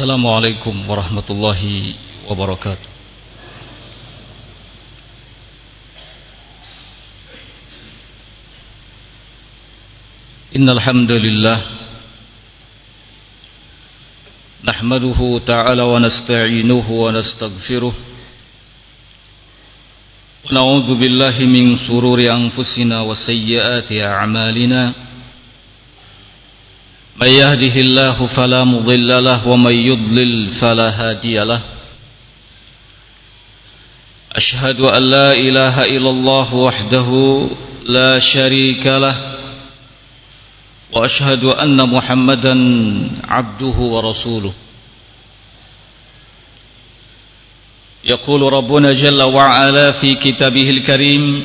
السلام عليكم ورحمة الله وبركاته. إن الحمد لله نحمده تعالى ونستعينه ونستغفره ونعوذ بالله من سرور أنفسنا وسيئات أعمالنا. من يهده الله فلا مضل له ومن يضلل فلا هادي له. أشهد أن لا إله إلا الله وحده لا شريك له وأشهد أن محمدا عبده ورسوله. يقول ربنا جل وعلا في كتابه الكريم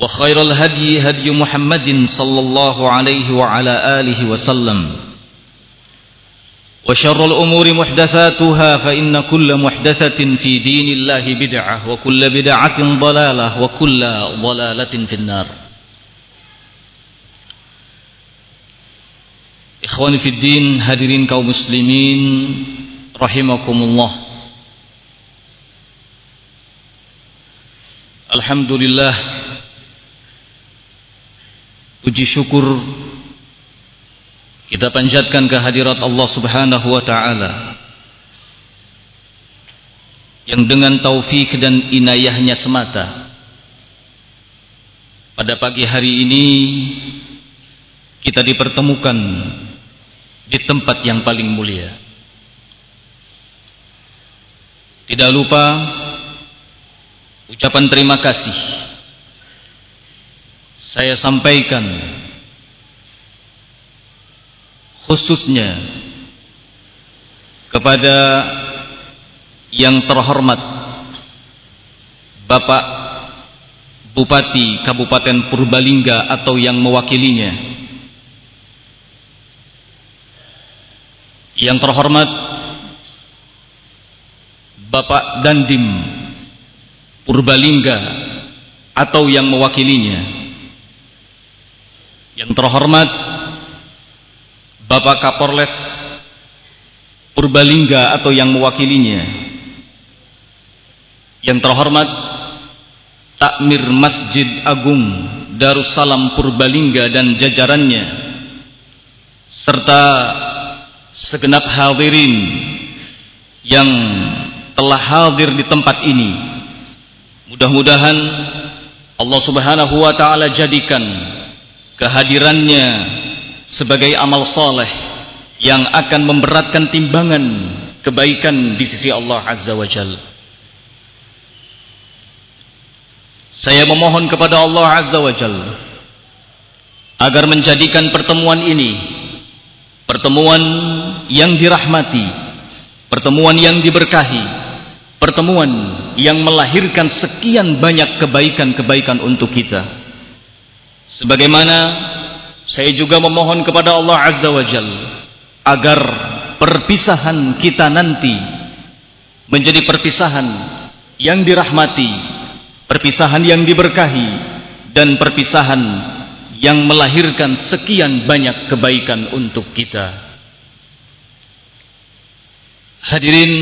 وخير الهدي هدي محمد صلى الله عليه وعلى آله وسلم. وشر الأمور محدثاتها فإن كل محدثة في دين الله بدعة وكل بدعة ضلالة وكل ضلالة في النار. إخواني في الدين hadirin kaum muslimin rahimakumullah Alhamdulillah Puji syukur kita panjatkan kehadirat Allah Subhanahu wa taala yang dengan taufik dan inayahnya semata pada pagi hari ini kita dipertemukan di tempat yang paling mulia. Tidak lupa ucapan terima kasih saya sampaikan khususnya kepada yang terhormat Bapak Bupati Kabupaten Purbalingga atau yang mewakilinya. Yang terhormat Bapak Dandim Purbalingga atau yang mewakilinya yang terhormat Bapak Kapolres Purbalingga atau yang mewakilinya. Yang terhormat Takmir Masjid Agung Darussalam Purbalingga dan jajarannya serta segenap hadirin yang telah hadir di tempat ini. Mudah-mudahan Allah Subhanahu wa taala jadikan kehadirannya sebagai amal soleh yang akan memberatkan timbangan kebaikan di sisi Allah Azza wa Jal. Saya memohon kepada Allah Azza wa Jal agar menjadikan pertemuan ini pertemuan yang dirahmati, pertemuan yang diberkahi, pertemuan yang melahirkan sekian banyak kebaikan-kebaikan untuk kita sebagaimana saya juga memohon kepada Allah Azza wa Jal agar perpisahan kita nanti menjadi perpisahan yang dirahmati perpisahan yang diberkahi dan perpisahan yang melahirkan sekian banyak kebaikan untuk kita. Hadirin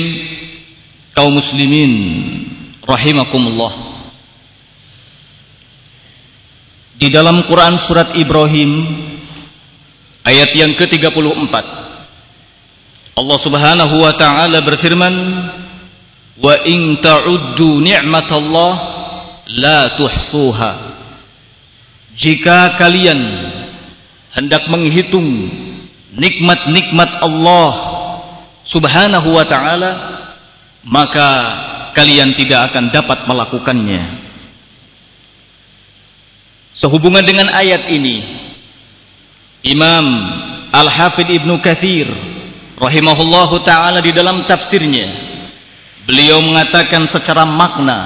kaum muslimin rahimakumullah di dalam Quran surat Ibrahim ayat yang ke-34 Allah Subhanahu wa taala berfirman, "Wa in ta'uddu ni'matallah la tuhsuha." Jika kalian hendak menghitung nikmat-nikmat Allah Subhanahu wa taala, maka kalian tidak akan dapat melakukannya. Sehubungan dengan ayat ini, Imam Al-Hafidh Ibnu Katsir rahimahullahu taala di dalam tafsirnya beliau mengatakan secara makna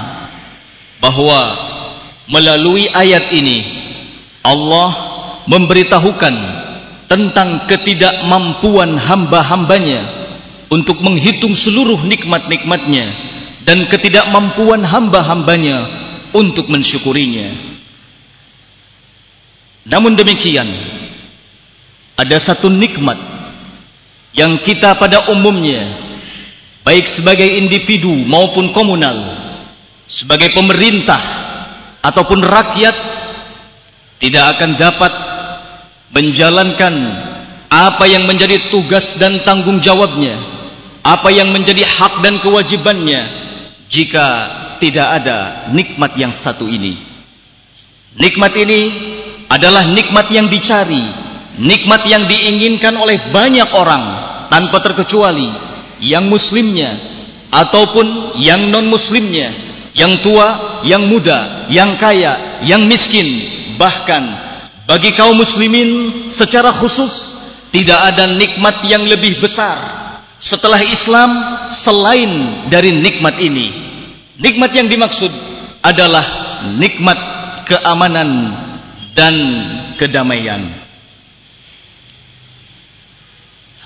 bahwa melalui ayat ini Allah memberitahukan tentang ketidakmampuan hamba-hambanya untuk menghitung seluruh nikmat-nikmatnya dan ketidakmampuan hamba-hambanya untuk mensyukurinya. Namun demikian, ada satu nikmat yang kita pada umumnya baik sebagai individu maupun komunal sebagai pemerintah ataupun rakyat tidak akan dapat menjalankan apa yang menjadi tugas dan tanggung jawabnya apa yang menjadi hak dan kewajibannya jika tidak ada nikmat yang satu ini. Nikmat ini adalah nikmat yang dicari nikmat yang diinginkan oleh banyak orang tanpa terkecuali yang muslimnya ataupun yang non muslimnya yang tua, yang muda, yang kaya, yang miskin. Bahkan bagi kaum muslimin secara khusus tidak ada nikmat yang lebih besar setelah Islam selain dari nikmat ini. Nikmat yang dimaksud adalah nikmat keamanan dan kedamaian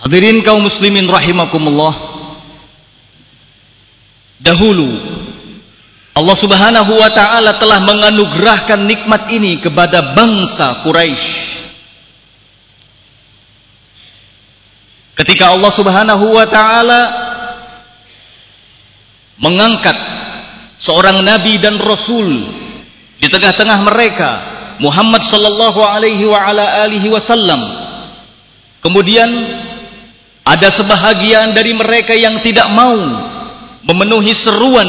Hadirin kaum muslimin rahimakumullah. Dahulu Allah Subhanahu wa taala telah menganugerahkan nikmat ini kepada bangsa Quraisy. Ketika Allah Subhanahu wa taala mengangkat seorang nabi dan rasul di tengah-tengah mereka Muhammad sallallahu alaihi wa ala alihi wasallam kemudian ada sebahagian dari mereka yang tidak mau memenuhi seruan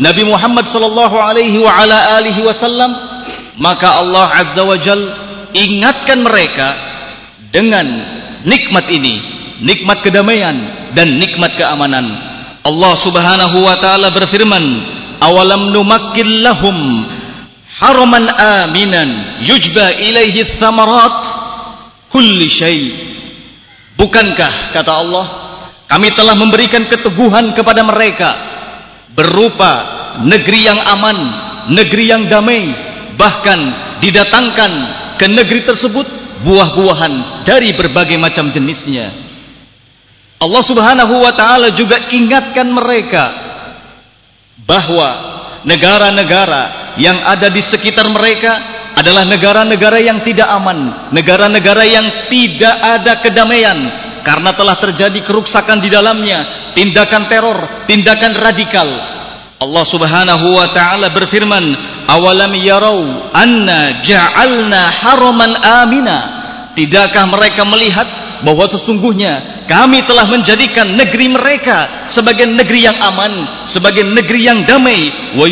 Nabi Muhammad sallallahu alaihi wa ala alihi wasallam, maka Allah Azza wa Jal ingatkan mereka dengan nikmat ini, nikmat kedamaian dan nikmat keamanan. Allah Subhanahu wa taala berfirman, "Awalam numakkil lahum haraman aminan yujba ilaihi thamarat kulli syai' Bukankah kata Allah kami telah memberikan keteguhan kepada mereka berupa negeri yang aman, negeri yang damai, bahkan didatangkan ke negeri tersebut buah-buahan dari berbagai macam jenisnya. Allah Subhanahu wa taala juga ingatkan mereka bahwa negara-negara yang ada di sekitar mereka adalah negara-negara yang tidak aman, negara-negara yang tidak ada kedamaian karena telah terjadi kerusakan di dalamnya, tindakan teror, tindakan radikal. Allah Subhanahu wa taala berfirman, "Awalam yarau anna ja'alna haraman amina?" Tidakkah mereka melihat bahwa sesungguhnya kami telah menjadikan negeri mereka sebagai negeri yang aman, sebagai negeri yang damai, wa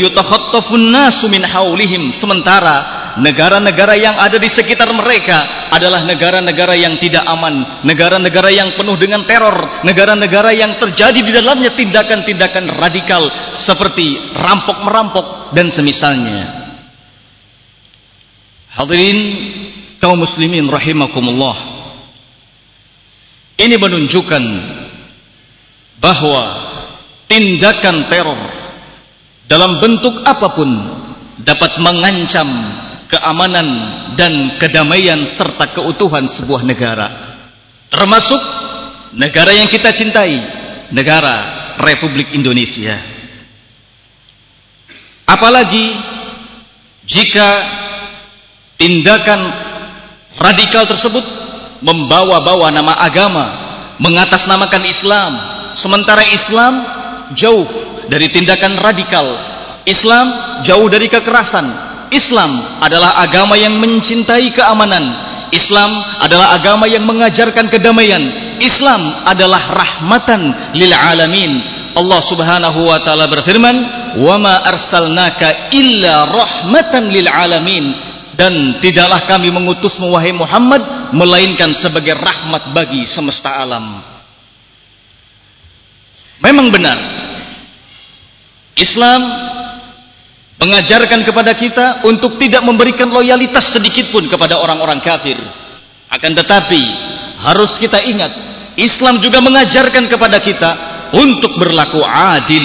nasu min haulihim sementara negara-negara yang ada di sekitar mereka adalah negara-negara yang tidak aman, negara-negara yang penuh dengan teror, negara-negara yang terjadi di dalamnya tindakan-tindakan radikal seperti rampok-merampok dan semisalnya. Hadirin kaum muslimin rahimakumullah. Ini menunjukkan bahwa tindakan teror dalam bentuk apa pun dapat mengancam keamanan dan kedamaian serta keutuhan sebuah negara. Termasuk negara yang kita cintai negara Republik Indonesia. Apalagi jika tindakan radikal tersebut membawa-bawa nama agama mengatasnamakan Islam sementara Islam jauh dari tindakan radikal Islam jauh dari kekerasan Islam adalah agama yang mencintai keamanan. Islam adalah agama yang mengajarkan kedamaian. Islam adalah rahmatan lil alamin. Allah Subhanahu wa taala berfirman, "Wa ma arsalnaka illa rahmatan lil alamin." Dan tidaklah kami mengutusmu wahai Muhammad melainkan sebagai rahmat bagi semesta alam. Memang benar. Islam mengajarkan kepada kita untuk tidak memberikan loyalitas sedikit pun kepada orang-orang kafir. Akan tetapi harus kita ingat, Islam juga mengajarkan kepada kita untuk berlaku adil.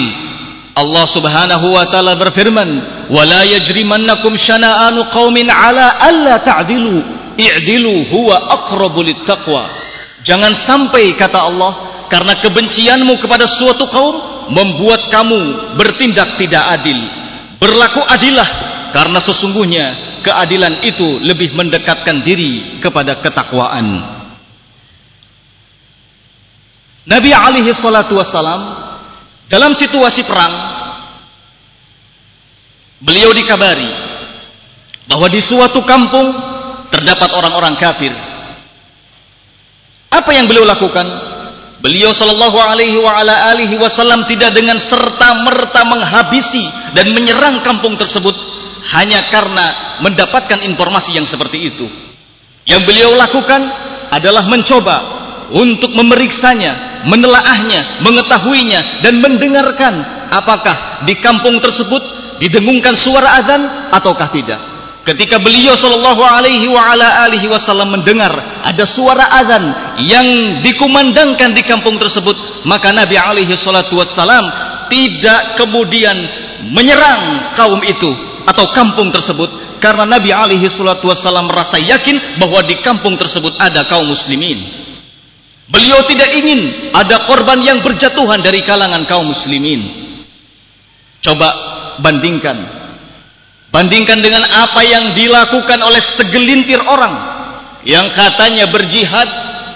Allah Subhanahu wa taala berfirman, "Wa la yajrimannakum syana'anu qaumin 'ala alla ta'dilu, i'dilu huwa aqrabu littaqwa." Jangan sampai kata Allah, karena kebencianmu kepada suatu kaum membuat kamu bertindak tidak adil Berlaku adilah karena sesungguhnya keadilan itu lebih mendekatkan diri kepada ketakwaan. Nabi alaihi salatu wassalam dalam situasi perang beliau dikabari bahwa di suatu kampung terdapat orang-orang kafir. Apa yang beliau lakukan? Beliau sallallahu alaihi wa ala alihi wasallam tidak dengan serta-merta menghabisi dan menyerang kampung tersebut hanya karena mendapatkan informasi yang seperti itu. Yang beliau lakukan adalah mencoba untuk memeriksanya, menelaahnya, mengetahuinya dan mendengarkan apakah di kampung tersebut didengungkan suara azan ataukah tidak. Ketika beliau sallallahu alaihi wa ala alihi wasallam mendengar ada suara azan yang dikumandangkan di kampung tersebut, maka Nabi alaihi salatu wasallam tidak kemudian menyerang kaum itu atau kampung tersebut karena Nabi alaihi salatu wasallam merasa yakin bahwa di kampung tersebut ada kaum muslimin. Beliau tidak ingin ada korban yang berjatuhan dari kalangan kaum muslimin. Coba bandingkan Bandingkan dengan apa yang dilakukan oleh segelintir orang yang katanya berjihad,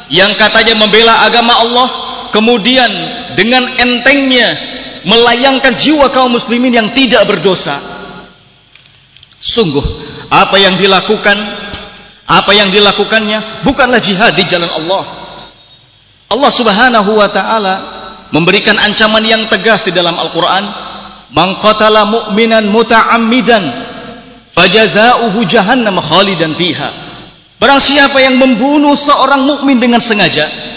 yang katanya membela agama Allah, kemudian dengan entengnya melayangkan jiwa kaum muslimin yang tidak berdosa. Sungguh, apa yang dilakukan, apa yang dilakukannya bukanlah jihad di jalan Allah. Allah Subhanahu wa taala memberikan ancaman yang tegas di dalam Al-Qur'an, "Man qatala mu'minan muta'ammidan fajazauhu jahannam khalidan fiha. Barang siapa yang membunuh seorang mukmin dengan sengaja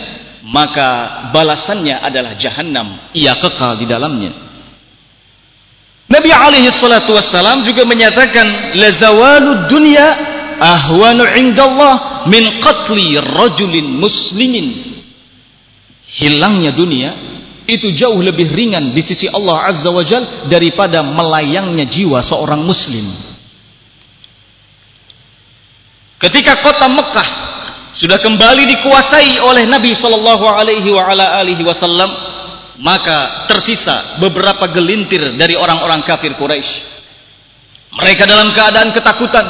maka balasannya adalah jahannam. Ia kekal di dalamnya. Nabi alaihi salatu wassalam juga menyatakan la zawalud dunya ahwanu indallah min qatli rajulin muslimin. Hilangnya dunia itu jauh lebih ringan di sisi Allah Azza wa Jal daripada melayangnya jiwa seorang muslim Ketika kota Mekah sudah kembali dikuasai oleh Nabi Shallallahu Alaihi Wasallam, maka tersisa beberapa gelintir dari orang-orang kafir Quraisy. Mereka dalam keadaan ketakutan,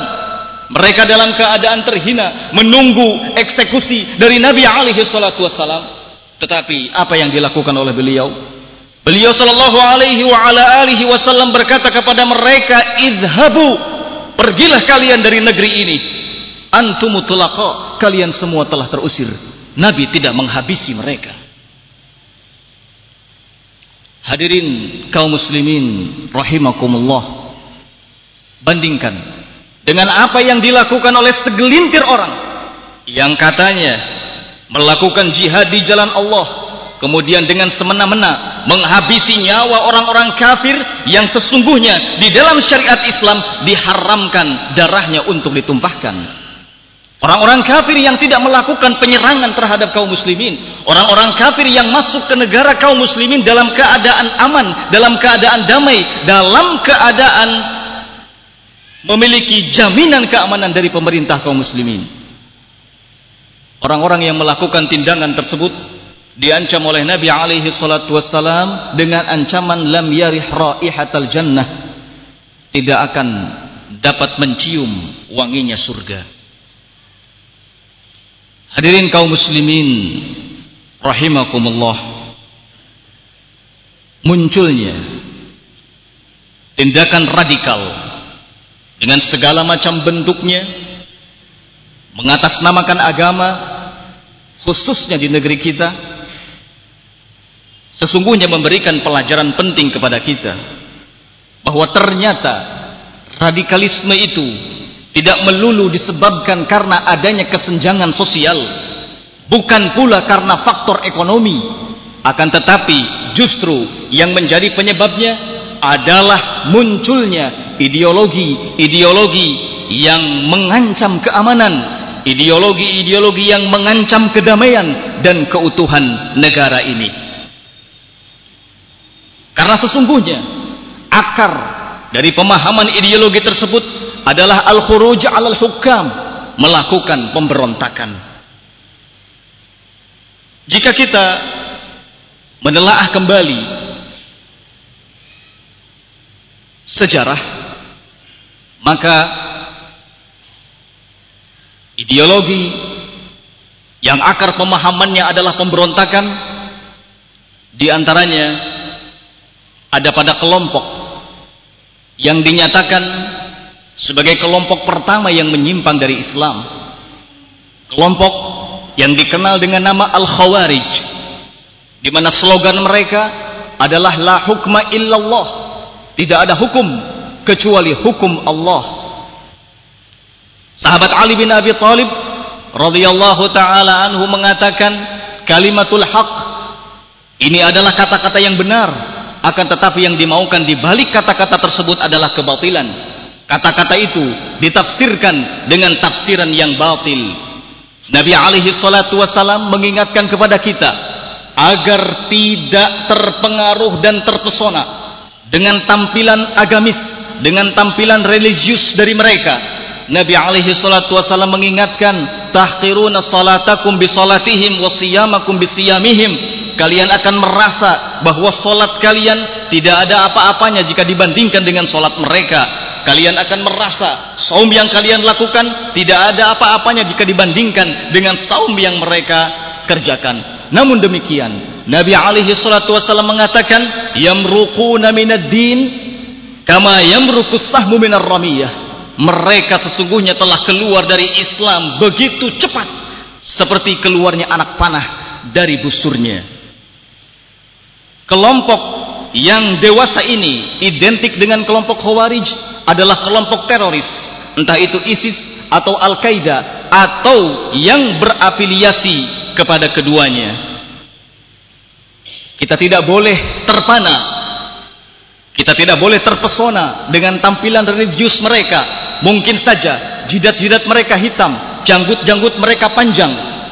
mereka dalam keadaan terhina, menunggu eksekusi dari Nabi Alaihi Wasallam. Tetapi apa yang dilakukan oleh beliau? Beliau Shallallahu Alaihi Wasallam berkata kepada mereka, idhabu, pergilah kalian dari negeri ini. Antum kalian semua telah terusir. Nabi tidak menghabisi mereka. Hadirin kaum muslimin rahimakumullah. Bandingkan dengan apa yang dilakukan oleh segelintir orang. Yang katanya melakukan jihad di jalan Allah kemudian dengan semena-mena menghabisi nyawa orang-orang kafir yang sesungguhnya di dalam syariat Islam diharamkan darahnya untuk ditumpahkan Orang-orang kafir yang tidak melakukan penyerangan terhadap kaum muslimin. Orang-orang kafir yang masuk ke negara kaum muslimin dalam keadaan aman, dalam keadaan damai, dalam keadaan memiliki jaminan keamanan dari pemerintah kaum muslimin. Orang-orang yang melakukan tindakan tersebut diancam oleh Nabi alaihi salatu wassalam dengan ancaman lam yarih raihatal jannah. Tidak akan dapat mencium wanginya surga. Hadirin kaum muslimin rahimakumullah. Munculnya tindakan radikal dengan segala macam bentuknya mengatasnamakan agama khususnya di negeri kita sesungguhnya memberikan pelajaran penting kepada kita bahwa ternyata radikalisme itu tidak melulu disebabkan karena adanya kesenjangan sosial bukan pula karena faktor ekonomi akan tetapi justru yang menjadi penyebabnya adalah munculnya ideologi-ideologi yang mengancam keamanan ideologi-ideologi yang mengancam kedamaian dan keutuhan negara ini karena sesungguhnya akar dari pemahaman ideologi tersebut adalah al-khuruj 'alal hukam, melakukan pemberontakan. Jika kita menelaah kembali sejarah maka ideologi yang akar pemahamannya adalah pemberontakan di antaranya ada pada kelompok yang dinyatakan sebagai kelompok pertama yang menyimpang dari Islam. Kelompok yang dikenal dengan nama Al-Khawarij di mana slogan mereka adalah la hukma illallah. Tidak ada hukum kecuali hukum Allah. Sahabat Ali bin Abi Thalib radhiyallahu taala anhu mengatakan kalimatul haq ini adalah kata-kata yang benar akan tetapi yang dimaukan di balik kata-kata tersebut adalah kebatilan. Kata-kata itu ditafsirkan dengan tafsiran yang batil. Nabi alaihi salatu wasalam mengingatkan kepada kita agar tidak terpengaruh dan terpesona dengan tampilan agamis dengan tampilan religius dari mereka Nabi alaihi salatu wasallam mengingatkan tahqiruna salatakum bi salatihim wa siyamakum bi siyamihim. Kalian akan merasa bahwa solat kalian tidak ada apa-apanya jika dibandingkan dengan solat mereka. Kalian akan merasa saum yang kalian lakukan tidak ada apa-apanya jika dibandingkan dengan saum yang mereka kerjakan. Namun demikian Nabi alaihi salatu wasallam mengatakan yamruquna minad din kama yamruqus sahmu minar ramiyah mereka sesungguhnya telah keluar dari Islam begitu cepat seperti keluarnya anak panah dari busurnya. Kelompok yang dewasa ini identik dengan kelompok Khawarij adalah kelompok teroris. Entah itu ISIS atau Al-Qaeda atau yang berafiliasi kepada keduanya. Kita tidak boleh terpana. Kita tidak boleh terpesona dengan tampilan religius mereka mungkin saja jidat-jidat mereka hitam janggut-janggut mereka panjang.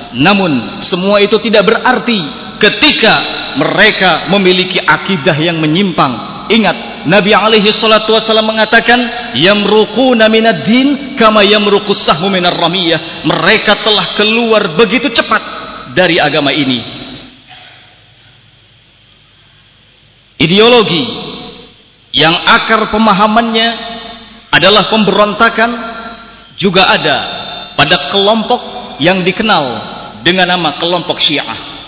Namun semua itu tidak berarti ketika mereka memiliki akidah yang menyimpang. Ingat Nabi alaihi salatu wasallam mengatakan yamruquna minad din kama yamruqus sahmu minar ramiyah mereka telah keluar begitu cepat dari agama ini. Ideologi yang akar pemahamannya adalah pemberontakan juga ada pada kelompok yang dikenal dengan nama kelompok Syiah.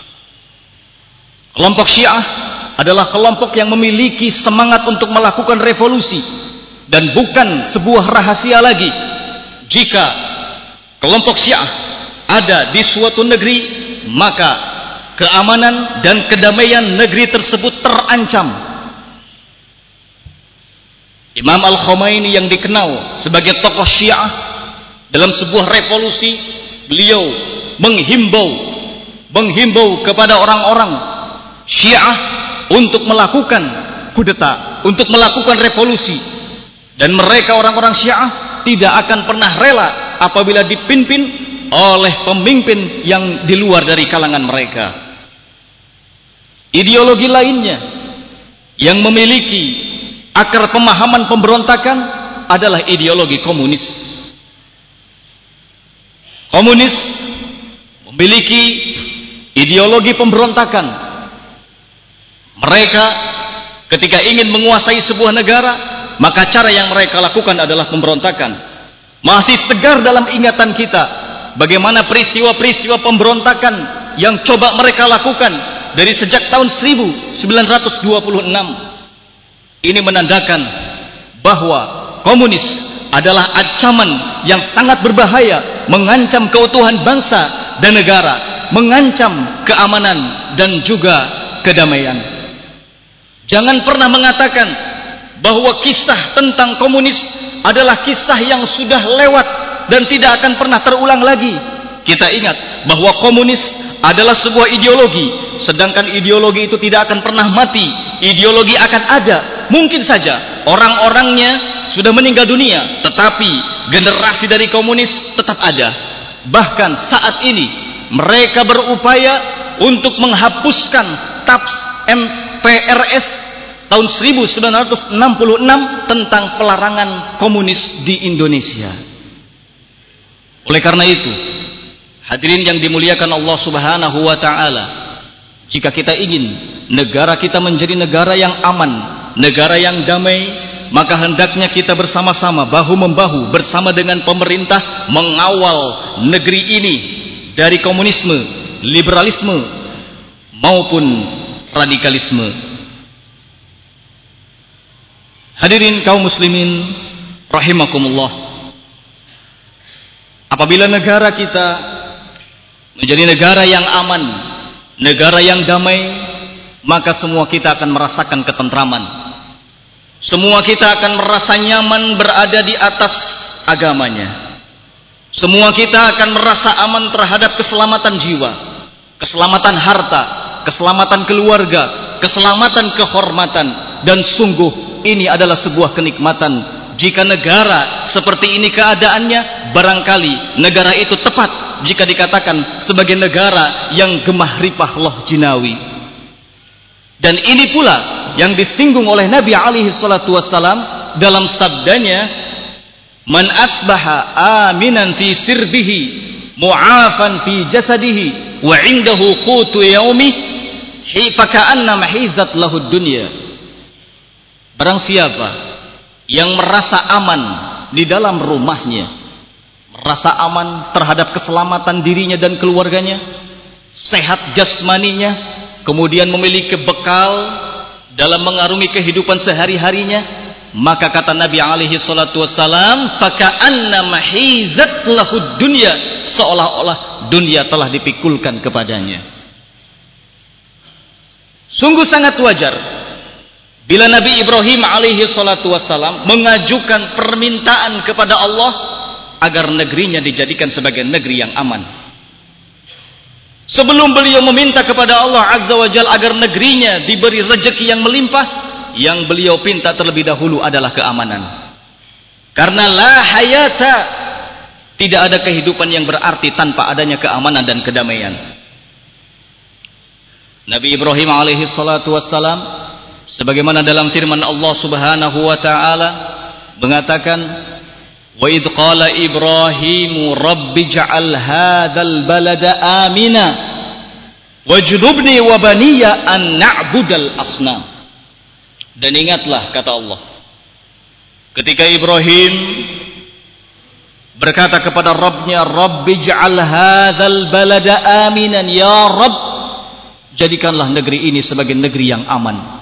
Kelompok Syiah adalah kelompok yang memiliki semangat untuk melakukan revolusi dan bukan sebuah rahasia lagi. Jika kelompok Syiah ada di suatu negeri maka keamanan dan kedamaian negeri tersebut terancam Imam Al-Khomeini yang dikenal sebagai tokoh Syiah dalam sebuah revolusi beliau menghimbau menghimbau kepada orang-orang Syiah untuk melakukan kudeta, untuk melakukan revolusi. Dan mereka orang-orang Syiah tidak akan pernah rela apabila dipimpin oleh pemimpin yang di luar dari kalangan mereka. Ideologi lainnya yang memiliki akar pemahaman pemberontakan adalah ideologi komunis. Komunis memiliki ideologi pemberontakan mereka ketika ingin menguasai sebuah negara, maka cara yang mereka lakukan adalah pemberontakan. Masih segar dalam ingatan kita bagaimana peristiwa-peristiwa pemberontakan yang coba mereka lakukan dari sejak tahun 1926. Ini menandakan bahwa komunis adalah ancaman yang sangat berbahaya mengancam keutuhan bangsa dan negara, mengancam keamanan dan juga kedamaian. Jangan pernah mengatakan bahwa kisah tentang komunis adalah kisah yang sudah lewat dan tidak akan pernah terulang lagi. Kita ingat bahwa komunis adalah sebuah ideologi, sedangkan ideologi itu tidak akan pernah mati. Ideologi akan ada, mungkin saja orang-orangnya sudah meninggal dunia, tetapi generasi dari komunis tetap ada. Bahkan saat ini mereka berupaya untuk menghapuskan TAPS MPRS tahun 1966 tentang pelarangan komunis di Indonesia. Oleh karena itu, Hadirin yang dimuliakan Allah Subhanahu wa taala, jika kita ingin negara kita menjadi negara yang aman, negara yang damai, maka hendaknya kita bersama-sama bahu membahu bersama dengan pemerintah mengawal negeri ini dari komunisme, liberalisme maupun radikalisme. Hadirin kaum muslimin rahimakumullah. Apabila negara kita menjadi negara yang aman, negara yang damai, maka semua kita akan merasakan ketentraman. Semua kita akan merasa nyaman berada di atas agamanya. Semua kita akan merasa aman terhadap keselamatan jiwa, keselamatan harta, keselamatan keluarga, keselamatan kehormatan. Dan sungguh ini adalah sebuah kenikmatan. Jika negara seperti ini keadaannya barangkali negara itu tepat jika dikatakan sebagai negara yang gemah ripah loh jinawi dan ini pula yang disinggung oleh Nabi alaihi salatu wassalam dalam sabdanya man asbaha aminan fi sirbihi mu'afan fi jasadihi wa indahu qutu yaumi faka'anna mahizat lahu dunya. Barang siapa yang merasa aman di dalam rumahnya rasa aman terhadap keselamatan dirinya dan keluarganya, sehat jasmaninya, kemudian memiliki bekal dalam mengarungi kehidupan sehari-harinya, maka kata Nabi alaihi salatu wassalam, "Faka'anna mahizat lahud dunya", seolah-olah dunia telah dipikulkan kepadanya. Sungguh sangat wajar bila Nabi Ibrahim alaihi salatu wassalam mengajukan permintaan kepada Allah agar negerinya dijadikan sebagai negeri yang aman. Sebelum beliau meminta kepada Allah Azza wa Jal agar negerinya diberi rezeki yang melimpah, yang beliau pinta terlebih dahulu adalah keamanan. Karena la hayata tidak ada kehidupan yang berarti tanpa adanya keamanan dan kedamaian. Nabi Ibrahim alaihi salatu wassalam sebagaimana dalam firman Allah Subhanahu wa taala mengatakan Wa idh qala Ibrahimu rabbi ja'al hadzal balada amina wajdubni wa baniya an na'budal asnam. Dan ingatlah kata Allah ketika Ibrahim berkata kepada Rabbnya Rabbi ja'al hadzal balada aminan ya Rabb jadikanlah negeri ini sebagai negeri yang aman.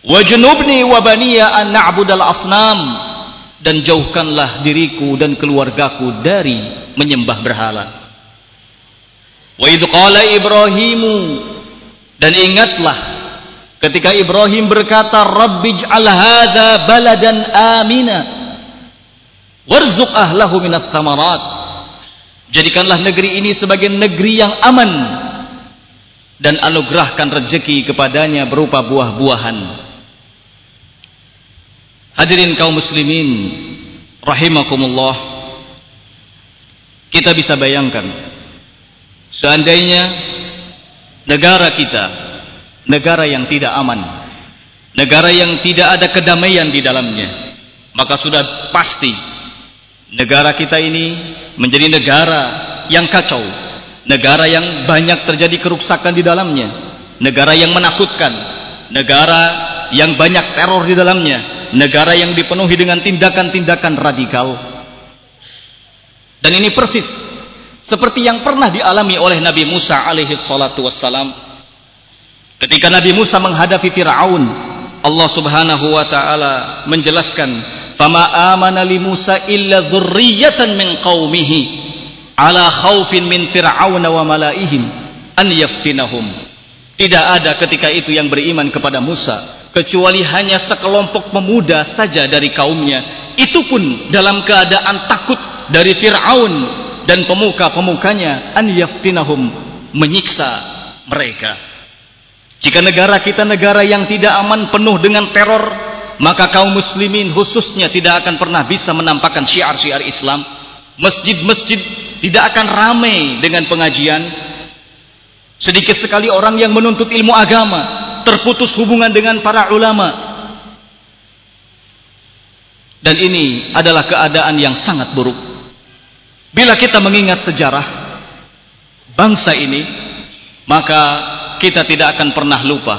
Wajnubni wa baniya an na'budal asnam dan jauhkanlah diriku dan keluargaku dari menyembah berhala. Wa idh qala Ibrahimu dan ingatlah ketika Ibrahim berkata Rabbij'al hadza baladan amina warzuq ahlahu minas thamarat jadikanlah negeri ini sebagai negeri yang aman dan anugerahkan rezeki kepadanya berupa buah-buahan Hadirin kaum muslimin rahimakumullah. Kita bisa bayangkan seandainya negara kita negara yang tidak aman, negara yang tidak ada kedamaian di dalamnya, maka sudah pasti negara kita ini menjadi negara yang kacau, negara yang banyak terjadi kerusakan di dalamnya, negara yang menakutkan, negara yang banyak teror di dalamnya, negara yang dipenuhi dengan tindakan-tindakan radikal. Dan ini persis seperti yang pernah dialami oleh Nabi Musa alaihi salatu wassalam. Ketika Nabi Musa menghadapi Fir'aun, Allah subhanahu wa ta'ala menjelaskan, fama amana li Musa illa dzurriyyatan min qaumihi ala khaufin min fir'auna wa malaihim an yaftinahum tidak ada ketika itu yang beriman kepada Musa kecuali hanya sekelompok pemuda saja dari kaumnya. Itu pun dalam keadaan takut dari Fir'aun dan pemuka-pemukanya an yaftinahum menyiksa mereka. Jika negara kita negara yang tidak aman penuh dengan teror maka kaum muslimin khususnya tidak akan pernah bisa menampakkan syiar-syiar Islam. Masjid-masjid tidak akan ramai dengan pengajian. Sedikit sekali orang yang menuntut ilmu agama terputus hubungan dengan para ulama. Dan ini adalah keadaan yang sangat buruk. Bila kita mengingat sejarah bangsa ini maka kita tidak akan pernah lupa.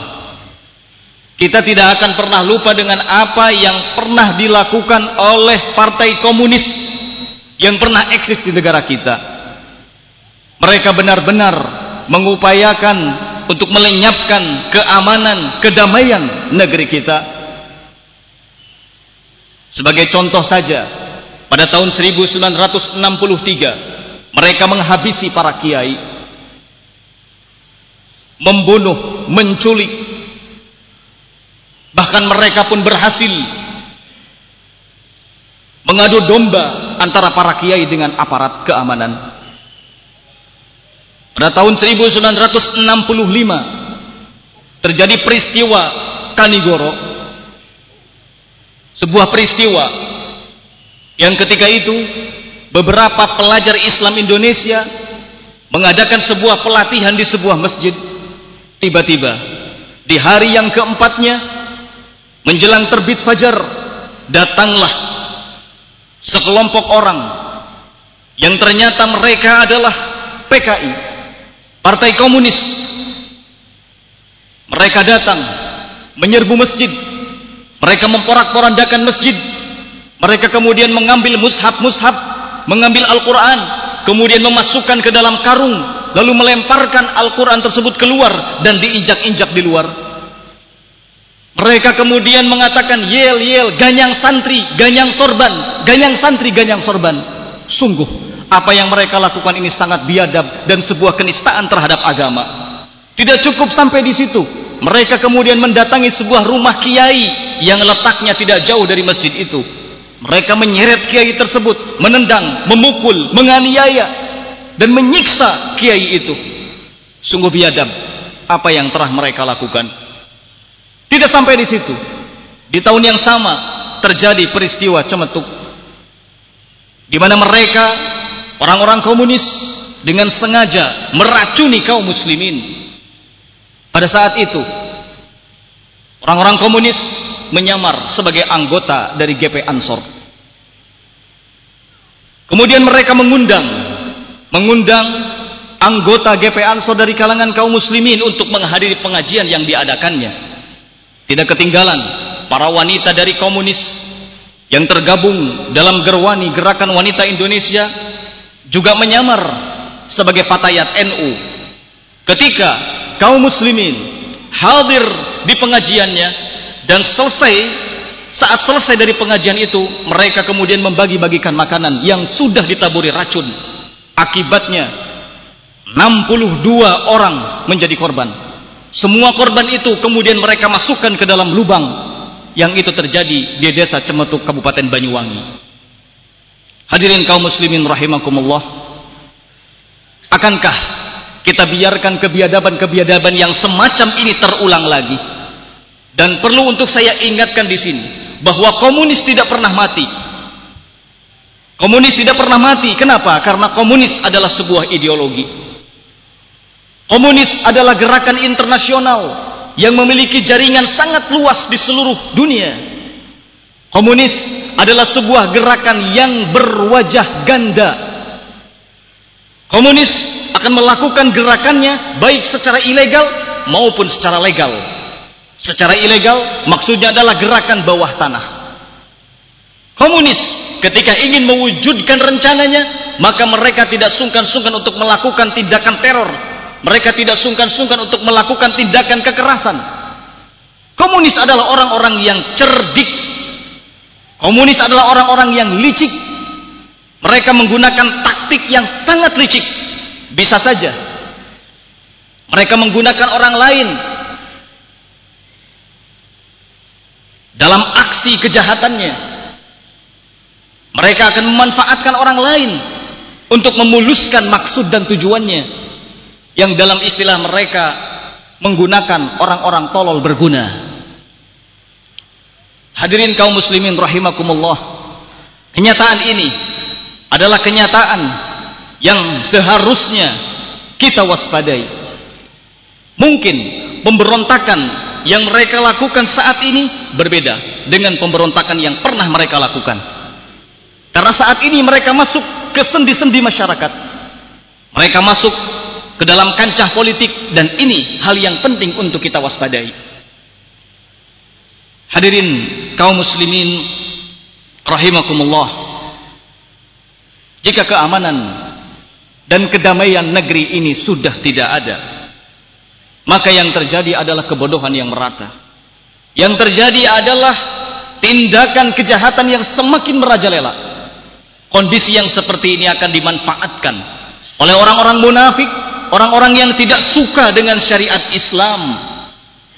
Kita tidak akan pernah lupa dengan apa yang pernah dilakukan oleh partai komunis yang pernah eksis di negara kita. Mereka benar-benar mengupayakan untuk melenyapkan keamanan, kedamaian negeri kita. Sebagai contoh saja, pada tahun 1963 mereka menghabisi para kiai, membunuh, menculik, Bahkan mereka pun berhasil mengadu domba antara para kiai dengan aparat keamanan. Pada tahun 1965 terjadi peristiwa Kanigoro. Sebuah peristiwa yang ketika itu beberapa pelajar Islam Indonesia mengadakan sebuah pelatihan di sebuah masjid. Tiba-tiba di hari yang keempatnya Menjelang terbit fajar, datanglah sekelompok orang yang ternyata mereka adalah PKI, Partai Komunis. Mereka datang menyerbu masjid. Mereka memporak-porandakan masjid. Mereka kemudian mengambil mushaf-mushaf, mengambil Al-Quran, kemudian memasukkan ke dalam karung, lalu melemparkan Al-Quran tersebut keluar dan diinjak-injak di luar. Mereka kemudian mengatakan yel yel ganyang santri, ganyang sorban, ganyang santri, ganyang sorban. Sungguh apa yang mereka lakukan ini sangat biadab dan sebuah kenistaan terhadap agama. Tidak cukup sampai di situ. Mereka kemudian mendatangi sebuah rumah kiai yang letaknya tidak jauh dari masjid itu. Mereka menyeret kiai tersebut, menendang, memukul, menganiaya dan menyiksa kiai itu. Sungguh biadab apa yang telah mereka lakukan. Tidak sampai di situ. Di tahun yang sama terjadi peristiwa cemetuk di mana mereka orang-orang komunis dengan sengaja meracuni kaum muslimin. Pada saat itu orang-orang komunis menyamar sebagai anggota dari GP Ansor. Kemudian mereka mengundang mengundang anggota GP Ansor dari kalangan kaum muslimin untuk menghadiri pengajian yang diadakannya. Tidak ketinggalan para wanita dari komunis yang tergabung dalam gerwani gerakan wanita Indonesia juga menyamar sebagai fatayat NU. Ketika kaum muslimin hadir di pengajiannya dan selesai saat selesai dari pengajian itu mereka kemudian membagi-bagikan makanan yang sudah ditaburi racun. Akibatnya 62 orang menjadi korban. Semua korban itu kemudian mereka masukkan ke dalam lubang yang itu terjadi di desa Cemetuk Kabupaten Banyuwangi. Hadirin kaum muslimin rahimakumullah. Akankah kita biarkan kebiadaban-kebiadaban yang semacam ini terulang lagi? Dan perlu untuk saya ingatkan di sini bahwa komunis tidak pernah mati. Komunis tidak pernah mati. Kenapa? Karena komunis adalah sebuah ideologi. Komunis adalah gerakan internasional yang memiliki jaringan sangat luas di seluruh dunia. Komunis adalah sebuah gerakan yang berwajah ganda. Komunis akan melakukan gerakannya baik secara ilegal maupun secara legal. Secara ilegal maksudnya adalah gerakan bawah tanah. Komunis ketika ingin mewujudkan rencananya maka mereka tidak sungkan-sungkan untuk melakukan tindakan teror mereka tidak sungkan-sungkan untuk melakukan tindakan kekerasan. Komunis adalah orang-orang yang cerdik. Komunis adalah orang-orang yang licik. Mereka menggunakan taktik yang sangat licik. Bisa saja mereka menggunakan orang lain dalam aksi kejahatannya. Mereka akan memanfaatkan orang lain untuk memuluskan maksud dan tujuannya yang dalam istilah mereka menggunakan orang-orang tolol berguna. Hadirin kaum muslimin rahimakumullah. Kenyataan ini adalah kenyataan yang seharusnya kita waspadai. Mungkin pemberontakan yang mereka lakukan saat ini berbeda dengan pemberontakan yang pernah mereka lakukan. Karena saat ini mereka masuk ke sendi-sendi masyarakat. Mereka masuk ke dalam kancah politik dan ini hal yang penting untuk kita waspadai. Hadirin kaum muslimin rahimakumullah. Jika keamanan dan kedamaian negeri ini sudah tidak ada, maka yang terjadi adalah kebodohan yang merata. Yang terjadi adalah tindakan kejahatan yang semakin merajalela. Kondisi yang seperti ini akan dimanfaatkan oleh orang-orang munafik, orang-orang yang tidak suka dengan syariat Islam,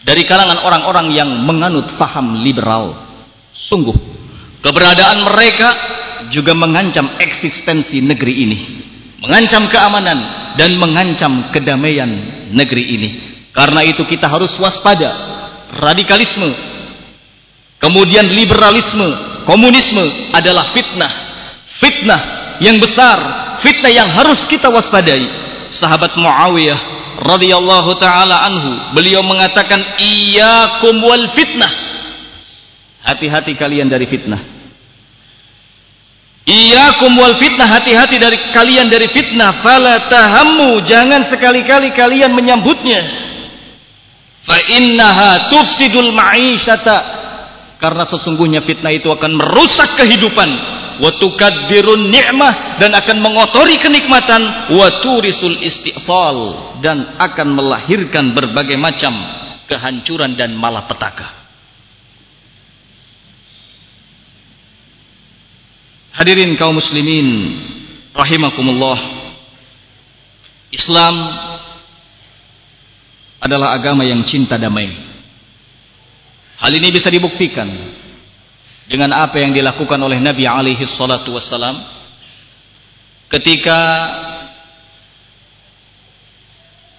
dari kalangan orang-orang yang menganut faham liberal. Sungguh, keberadaan mereka juga mengancam eksistensi negeri ini, mengancam keamanan dan mengancam kedamaian negeri ini. Karena itu kita harus waspada radikalisme, kemudian liberalisme, komunisme adalah fitnah, fitnah yang besar, fitnah yang harus kita waspadai. Sahabat Muawiyah radhiyallahu taala anhu. Beliau mengatakan iyyakum wal fitnah. Hati-hati kalian dari fitnah. Iyyakum wal fitnah. Hati-hati dari kalian dari fitnah. Fala tahammu. Jangan sekali-kali kalian menyambutnya. Fa innaha tufsidul ma'isyata karena sesungguhnya fitnah itu akan merusak kehidupan wa tukaddirun ni'mah dan akan mengotori kenikmatan wa turisul istighfal dan akan melahirkan berbagai macam kehancuran dan malapetaka. Hadirin kaum muslimin rahimakumullah. Islam adalah agama yang cinta damai. Hal ini bisa dibuktikan dengan apa yang dilakukan oleh Nabi alaihi salatu wassalam. Ketika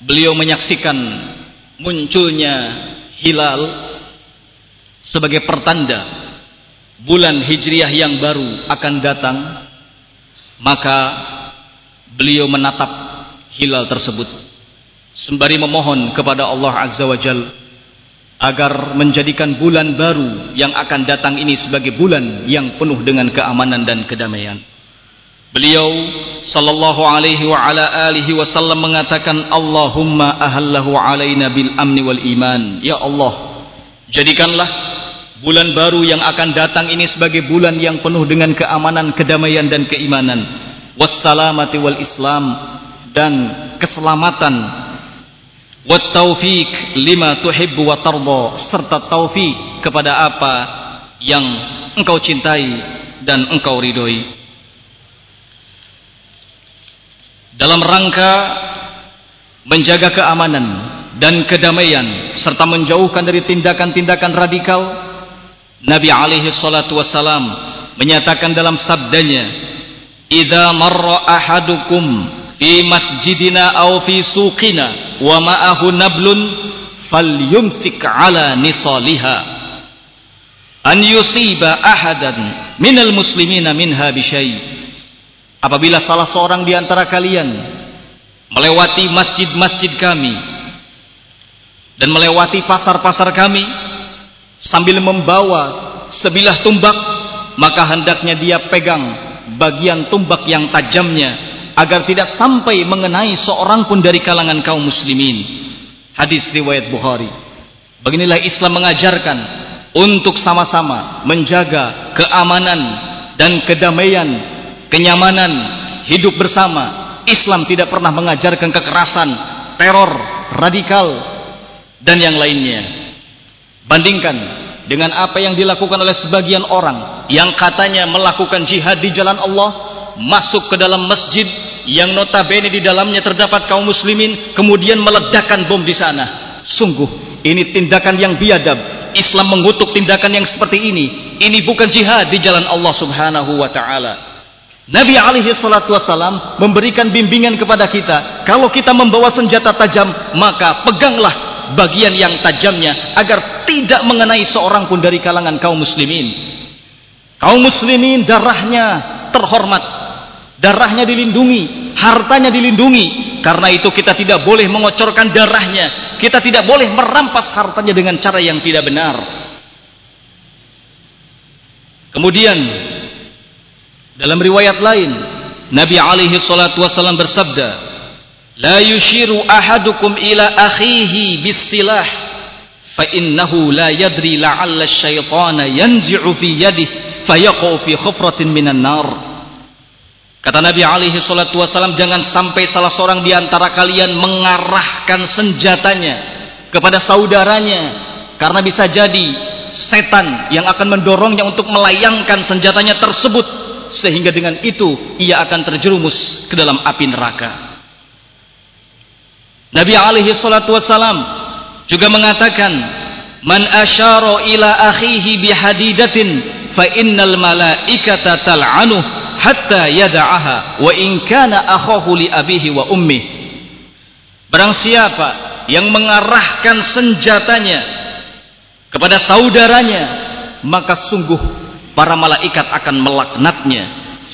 beliau menyaksikan munculnya hilal sebagai pertanda bulan hijriah yang baru akan datang maka beliau menatap hilal tersebut sembari memohon kepada Allah azza wa jalla agar menjadikan bulan baru yang akan datang ini sebagai bulan yang penuh dengan keamanan dan kedamaian. Beliau sallallahu alaihi wa ala alihi wasallam mengatakan Allahumma ahallahu alaina bil amni wal iman. Ya Allah, jadikanlah bulan baru yang akan datang ini sebagai bulan yang penuh dengan keamanan, kedamaian dan keimanan. Wassalamati wal Islam dan keselamatan wa taufik lima tuhibbu wa tarda serta taufik kepada apa yang engkau cintai dan engkau ridhoi. Dalam rangka menjaga keamanan dan kedamaian serta menjauhkan dari tindakan-tindakan radikal Nabi alaihi salatu wasalam menyatakan dalam sabdanya idza marra ahadukum fi masjidina aw fi suqina wa ma'ahu nablun falyumsik ala nisaliha. An yusiba ahadan minal muslimina minha bisyai apabila salah seorang di antara kalian melewati masjid-masjid kami dan melewati pasar-pasar kami sambil membawa sebilah tumbak maka hendaknya dia pegang bagian tumbak yang tajamnya agar tidak sampai mengenai seorang pun dari kalangan kaum muslimin. Hadis riwayat Bukhari. Beginilah Islam mengajarkan untuk sama-sama menjaga keamanan dan kedamaian, kenyamanan hidup bersama. Islam tidak pernah mengajarkan kekerasan, teror, radikal dan yang lainnya. Bandingkan dengan apa yang dilakukan oleh sebagian orang yang katanya melakukan jihad di jalan Allah masuk ke dalam masjid yang notabene di dalamnya terdapat kaum muslimin kemudian meledakkan bom di sana. Sungguh ini tindakan yang biadab. Islam mengutuk tindakan yang seperti ini. Ini bukan jihad di jalan Allah subhanahu wa ta'ala. Nabi alaihi salatu wasalam memberikan bimbingan kepada kita. Kalau kita membawa senjata tajam maka peganglah bagian yang tajamnya agar tidak mengenai seorang pun dari kalangan kaum muslimin. Kaum muslimin darahnya terhormat darahnya dilindungi hartanya dilindungi. Karena itu kita tidak boleh mengocorkan darahnya. Kita tidak boleh merampas hartanya dengan cara yang tidak benar. Kemudian dalam riwayat lain, Nabi alaihi salatu wasallam bersabda, "La yushiru ahadukum ila akhihi bis-silah, fa innahu la yadri la'alla asy-syaitana yanzi'u fi yadihi fayaqau fi khufratin minan nar." Kata Nabi alaihi salatu wasallam, jangan sampai salah seorang di antara kalian mengarahkan senjatanya kepada saudaranya karena bisa jadi setan yang akan mendorongnya untuk melayangkan senjatanya tersebut sehingga dengan itu ia akan terjerumus ke dalam api neraka. Nabi alaihi salatu wasalam juga mengatakan, "Man asyara ila akhihi bihadidatin fa innal malaikata tal'anu hatta yada'aha wa in kana akhahu li abihi wa ummi." Barang siapa yang mengarahkan senjatanya kepada saudaranya, maka sungguh para malaikat akan melaknatnya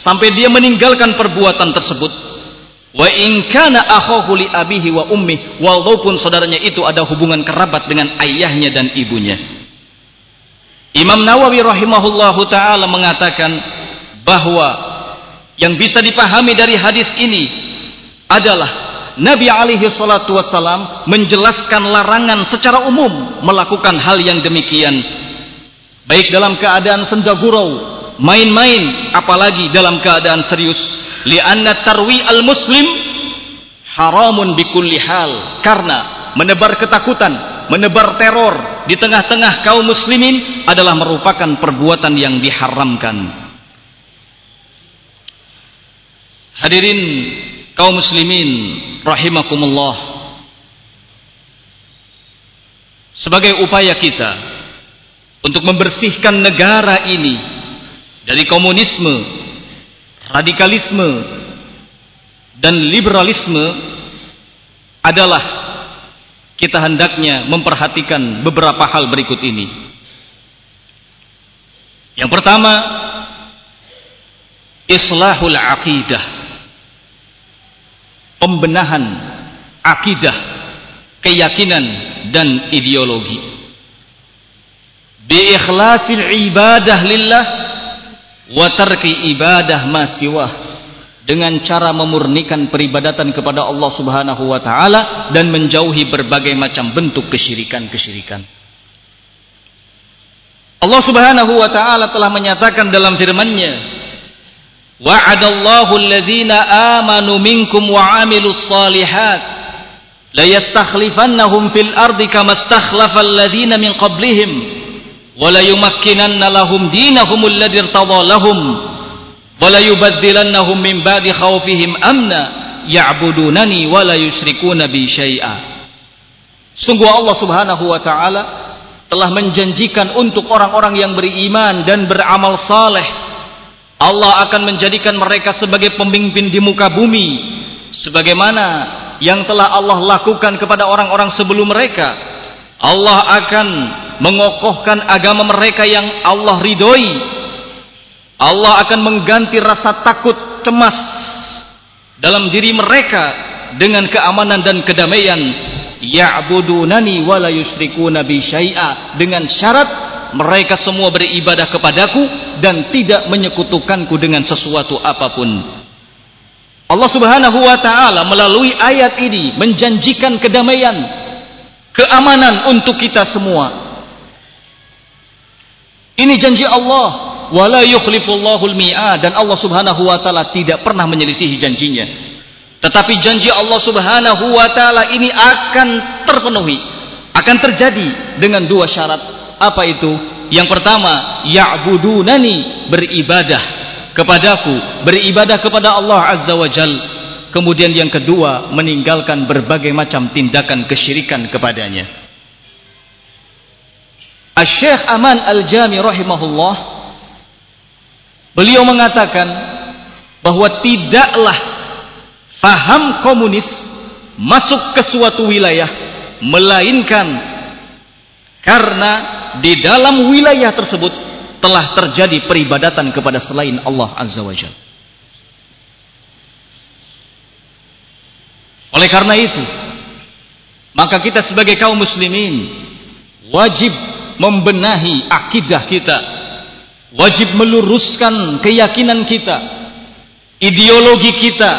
sampai dia meninggalkan perbuatan tersebut wa in kana akhahu li abihi wa ummi walaupun saudaranya itu ada hubungan kerabat dengan ayahnya dan ibunya Imam Nawawi rahimahullahu taala mengatakan bahwa yang bisa dipahami dari hadis ini adalah Nabi alaihi salatu wasalam menjelaskan larangan secara umum melakukan hal yang demikian. Baik dalam keadaan senda gurau main-main apalagi dalam keadaan serius. Li'anna tarwi al-muslim haramun bikulli hal. Karena menebar ketakutan menebar teror di tengah-tengah kaum muslimin adalah merupakan perbuatan yang diharamkan hadirin kaum muslimin rahimakumullah sebagai upaya kita untuk membersihkan negara ini dari komunisme, radikalisme, dan liberalisme adalah kita hendaknya memperhatikan beberapa hal berikut ini. Yang pertama, islahul aqidah. Pembenahan akidah, keyakinan dan ideologi bi ikhlasil ibadah lillah wa tarki ibadah ma dengan cara memurnikan peribadatan kepada Allah Subhanahu wa taala dan menjauhi berbagai macam bentuk kesyirikan-kesyirikan. Allah Subhanahu wa taala telah menyatakan dalam firman-Nya, "Wa'adallahu alladhina amanu minkum wa 'amilus salihat la fil ardi kama istakhlafa alladhina min qablihim." wala yumakkinanna lahum dinahum alladhi irtadha lahum. Wala yubaddilannahum min ba'di khawfihim amna. Sungguh Allah Subhanahu wa taala telah menjanjikan untuk orang-orang yang beriman dan beramal saleh Allah akan menjadikan mereka sebagai pemimpin di muka bumi. Sebagaimana yang telah Allah lakukan kepada orang-orang sebelum mereka. Allah akan mengokohkan agama mereka yang Allah ridhoi. Allah akan mengganti rasa takut cemas dalam diri mereka dengan keamanan dan kedamaian. Ya'budunani wa la yusyrikuna bi syai'a. Dengan syarat mereka semua beribadah kepadaku dan tidak menyekutukanku dengan sesuatu apa pun Allah Subhanahu wa taala melalui ayat ini menjanjikan kedamaian keamanan untuk kita semua ini janji Allah. Wala yukhlifullahul mi'ad dan Allah Subhanahu wa taala tidak pernah menyelisihi janjinya. Tetapi janji Allah Subhanahu wa taala ini akan terpenuhi, akan terjadi dengan dua syarat. Apa itu? Yang pertama, ya'budunani beribadah kepadaku, beribadah kepada Allah Azza wa Jal. Kemudian yang kedua, meninggalkan berbagai macam tindakan kesyirikan kepadanya. Asy-Syaikh Aman Al-Jami rahimahullah beliau mengatakan bahwa tidaklah faham komunis masuk ke suatu wilayah melainkan karena di dalam wilayah tersebut telah terjadi peribadatan kepada selain Allah Azza wa Jalla. Oleh karena itu, maka kita sebagai kaum muslimin wajib membenahi akidah kita, wajib meluruskan keyakinan kita, ideologi kita,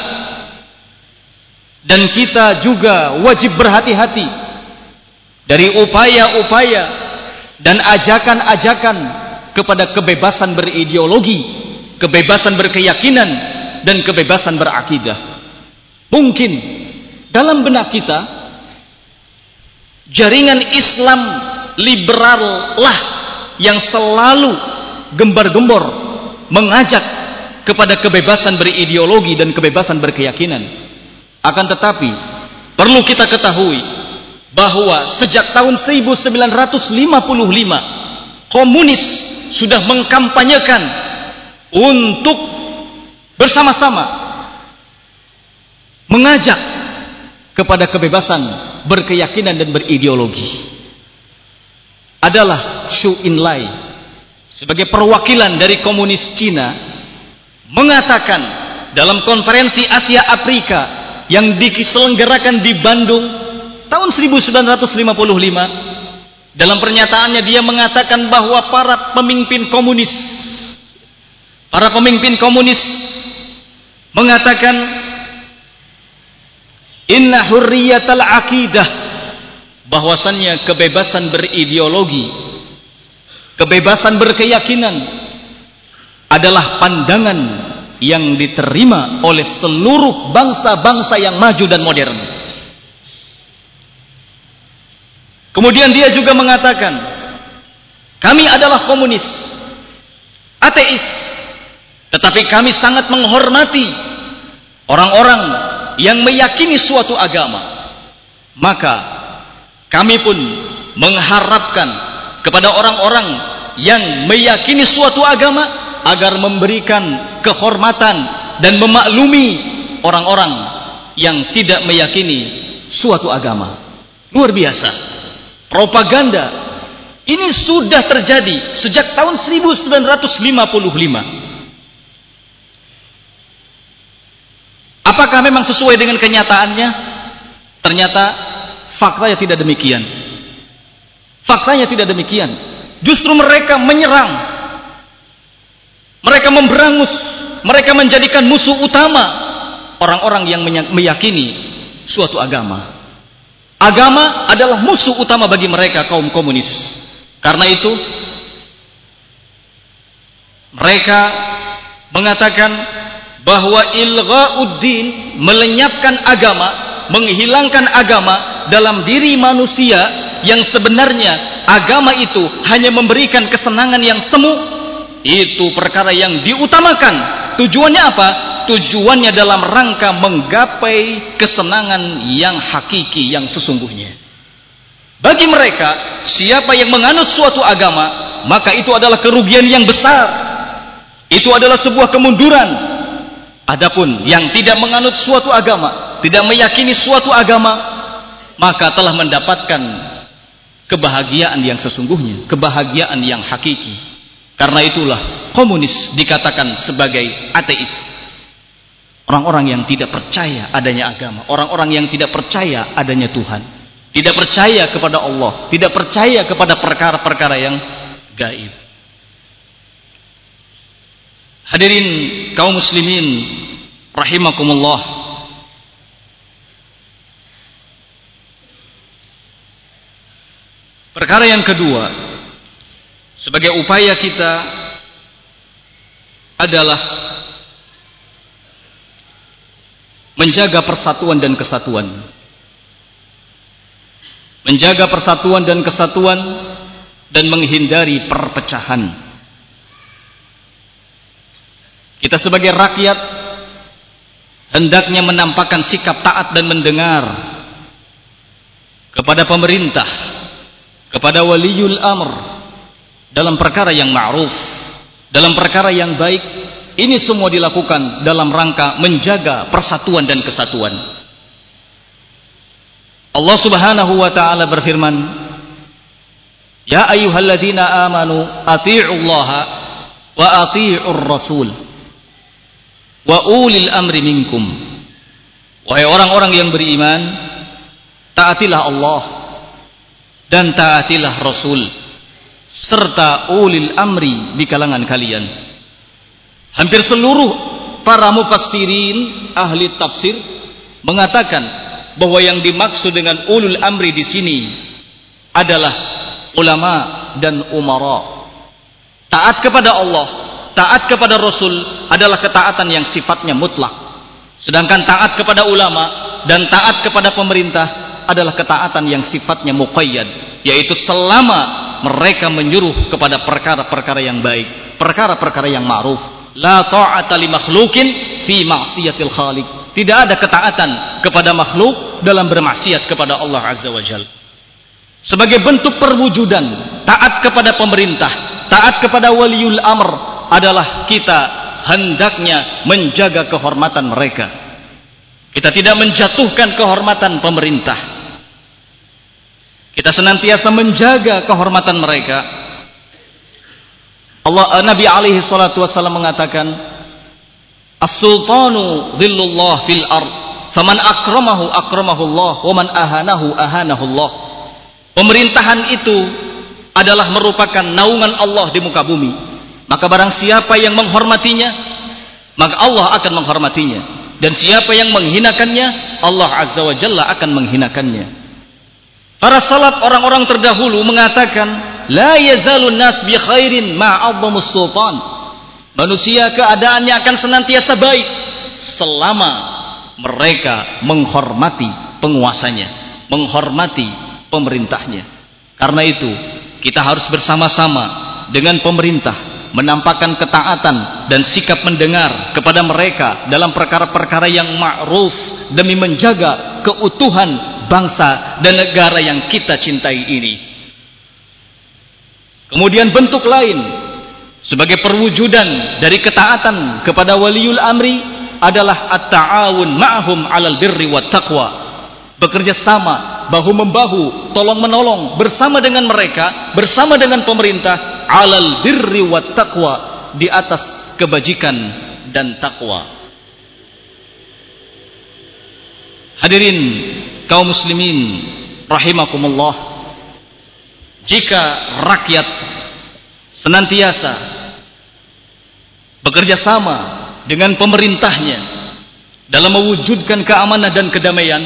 dan kita juga wajib berhati-hati dari upaya-upaya dan ajakan-ajakan kepada kebebasan berideologi, kebebasan berkeyakinan, dan kebebasan berakidah. Mungkin dalam benak kita jaringan Islam liberal lah yang selalu gembar-gembor mengajak kepada kebebasan berideologi dan kebebasan berkeyakinan. Akan tetapi perlu kita ketahui bahwa sejak tahun 1955 komunis sudah mengkampanyekan untuk bersama-sama mengajak kepada kebebasan berkeyakinan dan berideologi. Adalah Xu Enlai sebagai perwakilan dari komunis Cina mengatakan dalam konferensi Asia Afrika yang diselenggarakan di Bandung tahun 1955 dalam pernyataannya dia mengatakan bahwa para pemimpin komunis para pemimpin komunis mengatakan inna hurriyatal aqidah bahwasannya kebebasan berideologi kebebasan berkeyakinan adalah pandangan yang diterima oleh seluruh bangsa-bangsa yang maju dan modern Kemudian dia juga mengatakan, kami adalah komunis, ateis, tetapi kami sangat menghormati orang-orang yang meyakini suatu agama. Maka kami pun mengharapkan kepada orang-orang yang meyakini suatu agama agar memberikan kehormatan dan memaklumi orang-orang yang tidak meyakini suatu agama. Luar biasa propaganda. Ini sudah terjadi sejak tahun 1955 apakah memang sesuai dengan kenyataannya? Ternyata faktanya tidak demikian. Faktanya tidak demikian. Justru mereka menyerang. Mereka memberangus. Mereka menjadikan musuh utama orang-orang yang meyakini suatu agama Agama adalah musuh utama bagi mereka kaum komunis. Karena itu mereka mengatakan bahwa ilghauddin melenyapkan agama, menghilangkan agama dalam diri manusia yang sebenarnya agama itu hanya memberikan kesenangan yang semu itu perkara yang diutamakan. Tujuannya apa? Tujuannya dalam rangka menggapai kesenangan yang hakiki yang sesungguhnya. Bagi mereka siapa yang menganut suatu agama maka itu adalah kerugian yang besar. Itu adalah sebuah kemunduran. Adapun yang tidak menganut suatu agama tidak meyakini suatu agama maka telah mendapatkan kebahagiaan yang sesungguhnya kebahagiaan yang hakiki. Karena itulah komunis dikatakan sebagai ateis Orang-orang yang tidak percaya adanya agama, orang-orang yang tidak percaya adanya Tuhan, tidak percaya kepada Allah, tidak percaya kepada perkara-perkara yang gaib. Hadirin kaum muslimin rahimakumullah. Perkara yang kedua sebagai upaya kita adalah menjaga persatuan dan kesatuan menjaga persatuan dan kesatuan dan menghindari perpecahan. Kita sebagai rakyat hendaknya menampakkan sikap taat dan mendengar kepada pemerintah, kepada waliul amr dalam perkara yang ma'ruf, dalam perkara yang baik. Ini semua dilakukan dalam rangka menjaga persatuan dan kesatuan. Allah Subhanahu wa taala berfirman, "Ya ayyuhalladzina amanu athi'ullaha wa athi'ur rasul wa ulil amri minkum." Wahai orang-orang yang beriman, taatilah Allah dan taatilah Rasul serta ulil amri di kalangan kalian. Hampir seluruh para mufassirin ahli tafsir mengatakan bahwa yang dimaksud dengan ulul amri di sini adalah ulama dan umara. Taat kepada Allah, taat kepada Rasul adalah ketaatan yang sifatnya mutlak. Sedangkan taat kepada ulama dan taat kepada pemerintah adalah ketaatan yang sifatnya muqayyad yaitu selama mereka menyuruh kepada perkara-perkara yang baik perkara-perkara yang ma'ruf la ta'ata li makhlukin fi ma'siyatil khaliq. Tidak ada ketaatan kepada makhluk dalam bermaksiat kepada Allah azza wa jalla sebagai bentuk perwujudan taat kepada pemerintah taat kepada waliul amr adalah kita hendaknya menjaga kehormatan mereka. Kita tidak menjatuhkan kehormatan pemerintah. Kita senantiasa menjaga kehormatan mereka. Allah eh, Nabi alaihi salatu wasallam mengatakan As-sultanu dhillullah fil ard faman akramahu akramahu Allah wa man ahanahu ahanahu Allah. Pemerintahan itu adalah merupakan naungan Allah di muka bumi. Maka barang siapa yang menghormatinya, maka Allah akan menghormatinya. Dan siapa yang menghinakannya, Allah Azza wa Jalla akan menghinakannya. Para salaf orang-orang terdahulu mengatakan, la yazalun nas bi khairin sultan. Manusia keadaannya akan senantiasa baik selama mereka menghormati penguasanya, menghormati pemerintahnya. Karena itu, kita harus bersama-sama dengan pemerintah menampakkan ketaatan dan sikap mendengar kepada mereka dalam perkara-perkara yang ma'ruf demi menjaga keutuhan bangsa dan negara yang kita cintai ini. Kemudian bentuk lain sebagai perwujudan dari ketaatan kepada waliul amri adalah at-ta'awun ma'hum 'alal birri wat taqwa. Bekerja sama, bahu membahu, tolong menolong bersama dengan mereka, bersama dengan pemerintah 'alal birri wat taqwa di atas kebajikan dan takwa. Hadirin kaum muslimin rahimakumullah jika rakyat senantiasa bekerja sama dengan pemerintahnya dalam mewujudkan keamanan dan kedamaian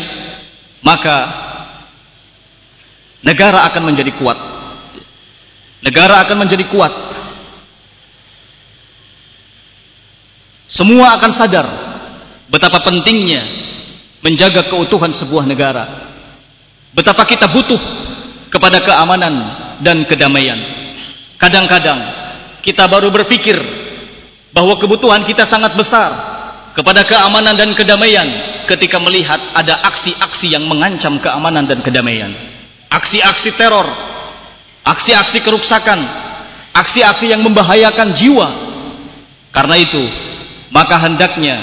maka negara akan menjadi kuat negara akan menjadi kuat semua akan sadar betapa pentingnya menjaga keutuhan sebuah negara. Betapa kita butuh kepada keamanan dan kedamaian. Kadang-kadang kita baru berpikir bahwa kebutuhan kita sangat besar kepada keamanan dan kedamaian ketika melihat ada aksi-aksi yang mengancam keamanan dan kedamaian. Aksi-aksi teror, aksi-aksi kerusakan, aksi-aksi yang membahayakan jiwa. Karena itu, maka hendaknya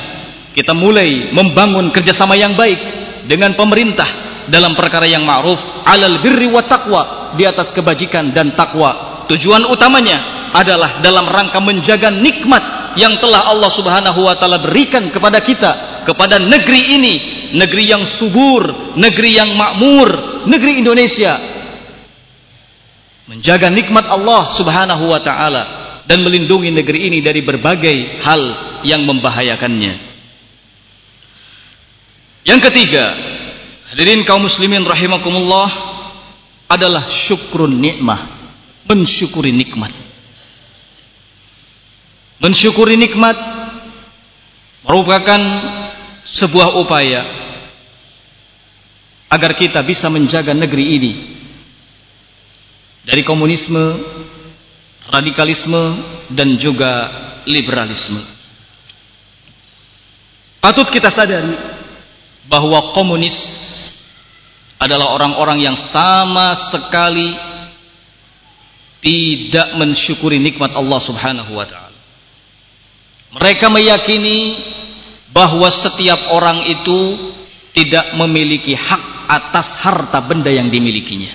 kita mulai membangun kerjasama yang baik dengan pemerintah dalam perkara yang ma'ruf alal birri wa taqwa di atas kebajikan dan takwa tujuan utamanya adalah dalam rangka menjaga nikmat yang telah Allah subhanahu wa ta'ala berikan kepada kita kepada negeri ini negeri yang subur negeri yang makmur negeri Indonesia. Menjaga nikmat Allah subhanahu wa ta'ala dan melindungi negeri ini dari berbagai hal yang membahayakannya. Yang ketiga, hadirin kaum muslimin rahimakumullah adalah syukrun nikmah, mensyukuri nikmat. Mensyukuri nikmat merupakan sebuah upaya agar kita bisa menjaga negeri ini dari komunisme, radikalisme dan juga liberalisme. Patut kita sadari bahwa komunis adalah orang-orang yang sama sekali tidak mensyukuri nikmat Allah Subhanahu wa taala. Mereka meyakini bahwa setiap orang itu tidak memiliki hak atas harta benda yang dimilikinya.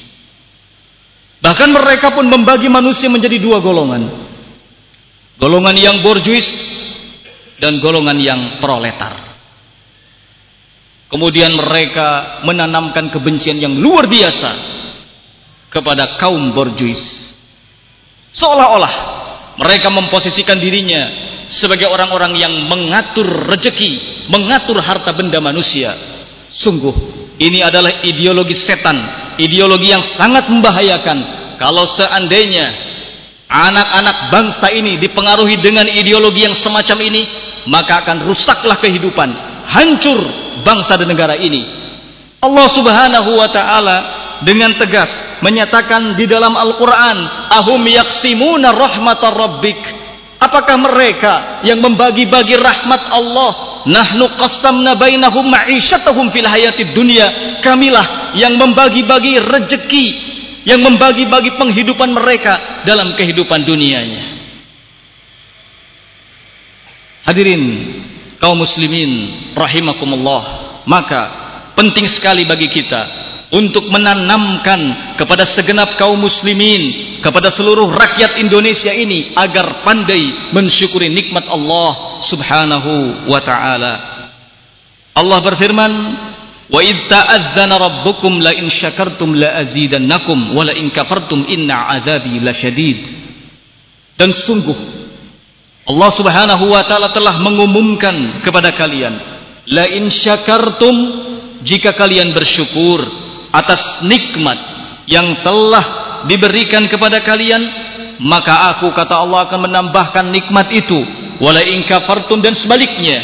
Bahkan mereka pun membagi manusia menjadi dua golongan. Golongan yang borjuis dan golongan yang proletar. Kemudian mereka menanamkan kebencian yang luar biasa kepada kaum borjuis. Seolah-olah mereka memposisikan dirinya sebagai orang-orang yang mengatur rejeki, mengatur harta benda manusia. Sungguh, ini adalah ideologi setan, ideologi yang sangat membahayakan. Kalau seandainya anak-anak bangsa ini dipengaruhi dengan ideologi yang semacam ini, maka akan rusaklah kehidupan, hancur bangsa dan negara ini. Allah Subhanahu wa taala dengan tegas menyatakan di dalam Al-Qur'an, "Ahum yaqsimuna rahmatar rabbik?" Apakah mereka yang membagi-bagi rahmat Allah? Nahnu qassamna bainahum ma'isyatahum fil hayatid dunya. Kamilah yang membagi-bagi rezeki, yang membagi-bagi penghidupan mereka dalam kehidupan dunianya. Hadirin kaum muslimin rahimakumullah, maka penting sekali bagi kita untuk menanamkan kepada segenap kaum muslimin, kepada seluruh rakyat Indonesia ini agar pandai mensyukuri nikmat Allah Subhanahu wa taala. Allah berfirman, "Wa id ta'adzana rabbukum la in syakartum la azidannakum wa la in kafartum inna 'adzabi lasyadid." Dan sungguh Allah Subhanahu wa taala telah mengumumkan kepada kalian, la in syakartum jika kalian bersyukur atas nikmat yang telah diberikan kepada kalian, maka aku kata Allah akan menambahkan nikmat itu. Wala in kafartum dan sebaliknya,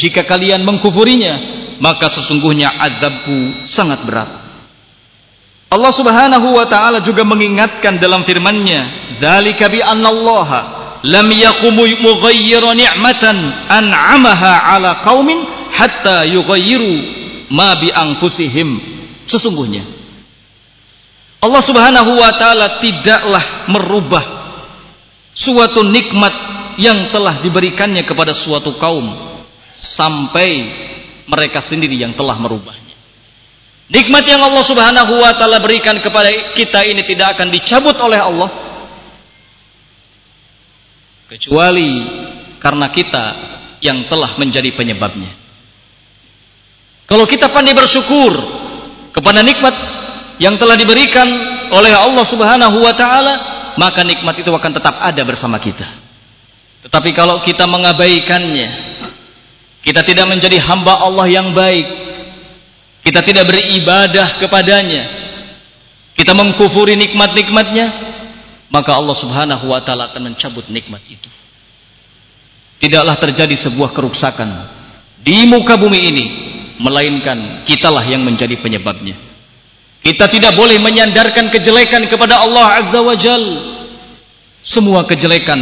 jika kalian mengkufurinya, maka sesungguhnya azabku sangat berat. Allah Subhanahu wa taala juga mengingatkan dalam firman-Nya, "Dzalika bi annallaha lam yaqumu mughayyiru ni'matan an'amaha ala qaumin hatta yughayyiru ma bi anfusihim sesungguhnya Allah Subhanahu wa taala tidaklah merubah suatu nikmat yang telah diberikannya kepada suatu kaum sampai mereka sendiri yang telah merubahnya. Nikmat yang Allah Subhanahu wa taala berikan kepada kita ini tidak akan dicabut oleh Allah kecuali karena kita yang telah menjadi penyebabnya. Kalau kita pandai bersyukur kepada nikmat yang telah diberikan oleh Allah Subhanahu wa taala, maka nikmat itu akan tetap ada bersama kita. Tetapi kalau kita mengabaikannya, kita tidak menjadi hamba Allah yang baik, kita tidak beribadah kepadanya, kita mengkufuri nikmat-nikmatnya, maka Allah Subhanahu wa taala akan mencabut nikmat itu. Tidaklah terjadi sebuah kerusakan di muka bumi ini melainkan kitalah yang menjadi penyebabnya. Kita tidak boleh menyandarkan kejelekan kepada Allah Azza wa Jal. Semua kejelekan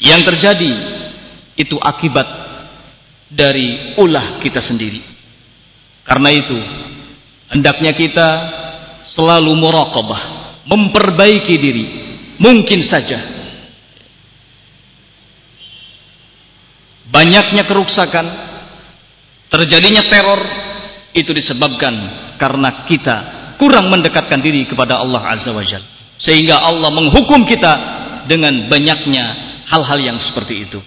yang terjadi itu akibat dari ulah kita sendiri. Karena itu, hendaknya kita selalu muraqabah memperbaiki diri mungkin saja banyaknya kerusakan terjadinya teror itu disebabkan karena kita kurang mendekatkan diri kepada Allah Azza wa Jalla sehingga Allah menghukum kita dengan banyaknya hal-hal yang seperti itu.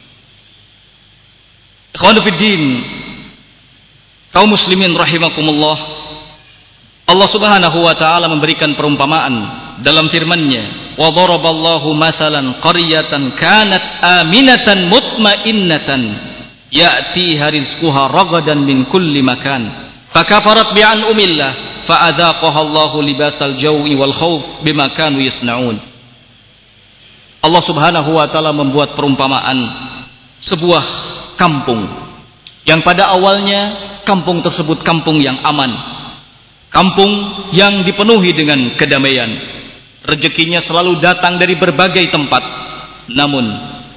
Ikhwanuddin kaum muslimin rahimakumullah Allah Subhanahu wa taala memberikan perumpamaan dalam firman-Nya, "Wa daraballahu mathalan qaryatan kanat aminatan mutmainnatan ya'tiha rizquha ragadan min kulli makan fakafarat bi'an umillah fa'adzaqaha Allahu libasal jawi wal khauf bima kanu yasnaun." Allah Subhanahu wa taala membuat perumpamaan sebuah kampung yang pada awalnya kampung tersebut kampung yang aman kampung yang dipenuhi dengan kedamaian rezekinya selalu datang dari berbagai tempat. Namun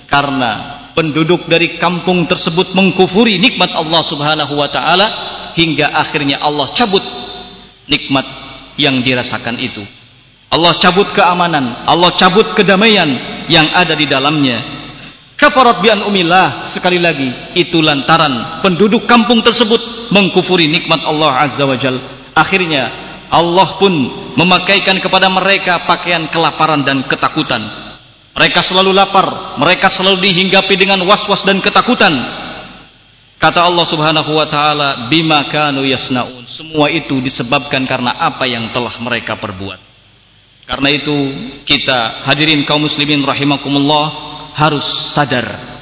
karena penduduk dari kampung tersebut mengkufuri nikmat Allah Subhanahu wa taala hingga akhirnya Allah cabut nikmat yang dirasakan itu. Allah cabut keamanan, Allah cabut kedamaian yang ada di dalamnya. Kafarat bi umillah sekali lagi itu lantaran penduduk kampung tersebut mengkufuri nikmat Allah Azza wa Jal. Akhirnya Allah pun memakaikan kepada mereka pakaian kelaparan dan ketakutan. Mereka selalu lapar, mereka selalu dihinggapi dengan was-was dan ketakutan. Kata Allah Subhanahu wa taala, "Bima kanu yasnaun." Semua itu disebabkan karena apa yang telah mereka perbuat. Karena itu kita hadirin kaum muslimin rahimakumullah harus sadar.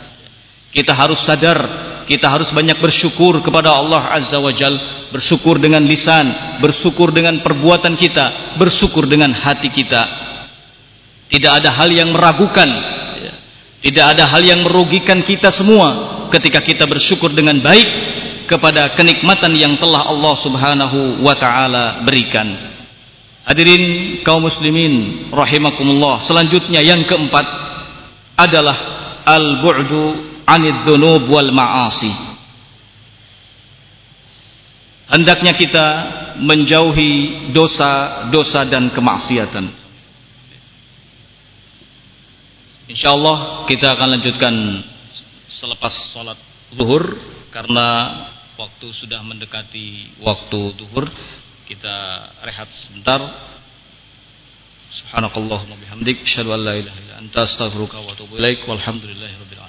Kita harus sadar, kita harus banyak bersyukur kepada Allah Azza wa Jal, bersyukur dengan lisan, bersyukur dengan perbuatan kita, bersyukur dengan hati kita. Tidak ada hal yang meragukan, tidak ada hal yang merugikan kita semua ketika kita bersyukur dengan baik kepada kenikmatan yang telah Allah Subhanahu wa taala berikan. Hadirin kaum muslimin rahimakumullah. Selanjutnya yang keempat adalah al-bu'du 'anidz wal ma'asi. Hendaknya kita menjauhi dosa-dosa dan kemaksiatan. Insyaallah kita akan lanjutkan selepas salat zuhur karena waktu sudah mendekati waktu zuhur kita rehat sebentar. Subhanakallahumma bihamdik asyhadu an la ilaha illa anta astaghfiruka wa atubu ilaik walhamdulillahirabbil alamin